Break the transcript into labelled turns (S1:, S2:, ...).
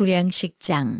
S1: 구량식장.